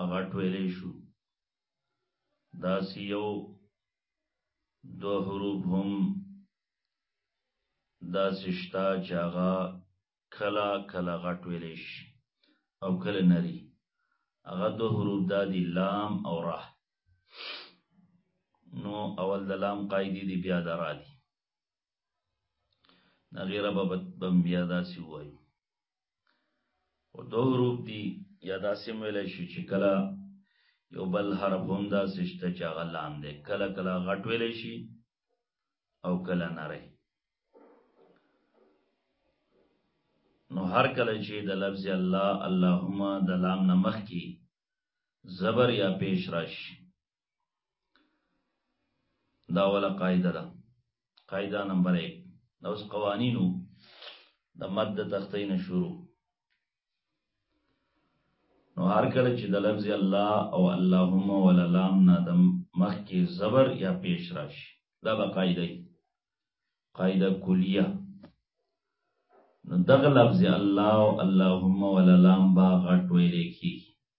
هغه ټویلې شو دا سی یو دو حروف هم دا سشتا چې هغه کلا کلا غټ ویلې شي او کله نری هغه دو حروف دا دی لام او را نو اول د لام قاعده دی بیا د را دی دا غیره بابت بم بیا داسې وایو او دو حروف دي یا داسې ویلی شو چې کله یو بل حرف هم داسې شته چې هغه لام دی کله کله غټ ویلی شي او کله نری نو هر کله چې د لفظ الله اللهم د لام نه مخکې زبر یا پیش راشي دا ولا قاعده ده قاعده نمبر 1 دا اوس قوانینو د مد د تختې نه شروع نو هر کله چې د لفظ الله او اللهم ولا لام نه د مخ کې زبر یا پیش راشي دا به قاعده قاعده کلیه نو دغه لفظ الله او اللهم ولا لام با غټ ویل کیږي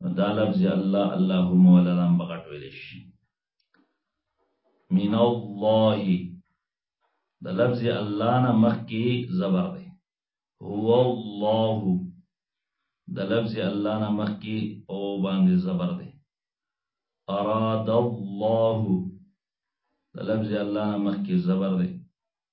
نو دا لفظ الله اللهم ولا لام بغټ ویل شي من الله د لفظ الله نه مخکې زبر دی هو الله د لفظ الله نه مخکې او باندې زبر دی اراد الله د لفظ الله نه مخکې زبر دی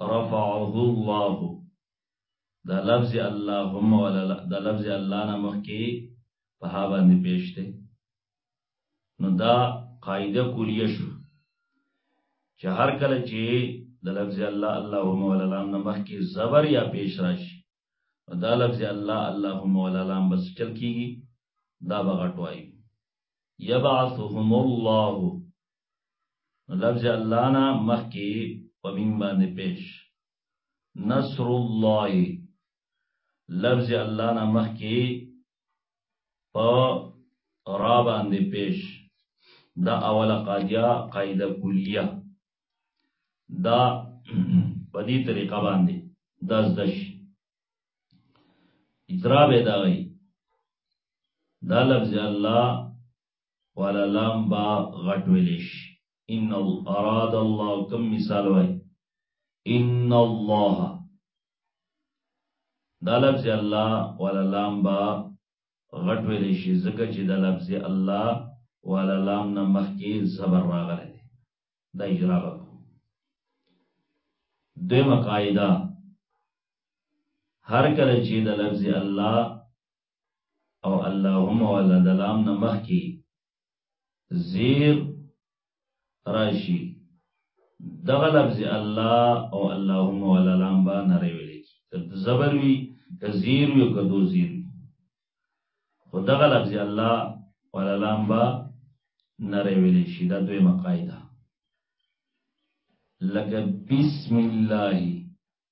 رفعه الله دا لفظ اللهم ولا دا لفظ الله نه مخکې په ها باندې پیش دی نو دا قاعده کلیه شو چې هر کله چې د لفظ الله اللهم ولا لام نه مخکې زبر یا پیش راشي دا لفظ الله اللهم ولا لام بس چل کیږي دا بغټوي يبعثهم الله لفظ الله نه مخکي په مين باندې پیش نصر الله لفظ الله نه مخکي په را باندې پیش دا اوله قاعده قاعده کلیه دا په دې طریقه باندې دا زدش اجرا به دا وي دا لفظ الله والا لام با غټ ویلیش ان اراد الله کم مثال وای ان الله دا لفظ الله والا لام با غټ ویلیش زکه چې دا لفظ الله والا لام نه مخکې زبر راغلی دی دا اجرا وکړو دیمه قاعده هر کله چې د لفظ الله او اللهم ولا دلام نه مخکي زیر راشي دغه لفظ الله او اللهم ولا لام با نه ویل کی که زبر وی که زیر وی که دو زیر وی خو دغه لفظ الله ولا لام با نه ویل شي دا دوی مقایده لکه بسم الله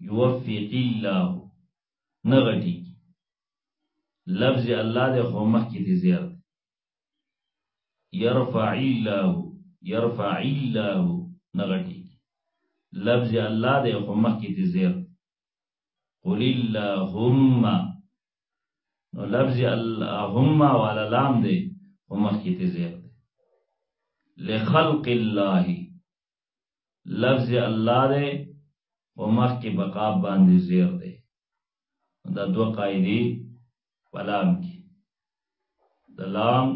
یوفق الله نه غټي لفظ الله د خو مخ کې دي زیات يرفع الله يرفع الله نه غټي لفظ الله د خو مخ کې دي زیات قل اللهم نو لفظ اللهم ولا لام دي خو مخ کې دي زیات لخلق الله لفظ الله دی په مخ کې بقاب باندې زیر دی دا دوه قاعده پلام کې د لام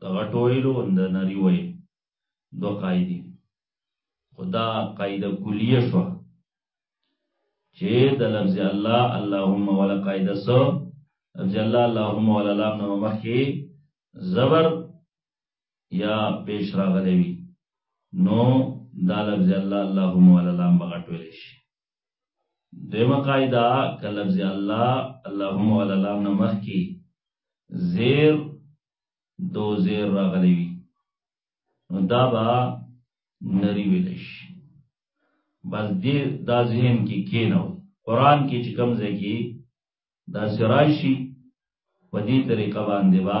د غټو ویلو د نری ویل دو قاعده خدا قاعده کلیه شو چې د لفظ الله اللهم ولا قاعده سو لفظ الله اللهم ولا لام نو مخکي زبر یا پیش راغلی وي نو دا لفظ الله اللهم ولا لام بغټ ویل شي دیمه قاعده ک لفظ الله اللهم ولا لام نه مخ کی زیر دو زیر راغلی وي نو دا با نری ویل شي بس دې دا ذهن کې کینو قران کې چې کوم ځای کې دا سرایشي په دې طریقه باندې با